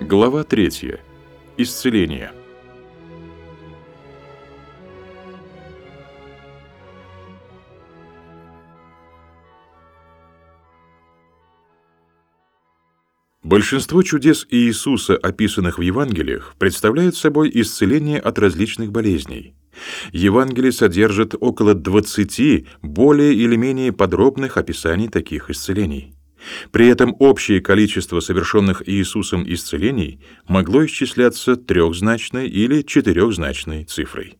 Глава 3. Исцеление. Большинство чудес Иисуса, описанных в Евангелиях, представляют собой исцеление от различных болезней. Евангелие содержит около 20 более или менее подробных описаний таких исцелений. При этом общее количество совершенных Иисусом исцелений могло исчисляться трехзначной или четырехзначной цифрой.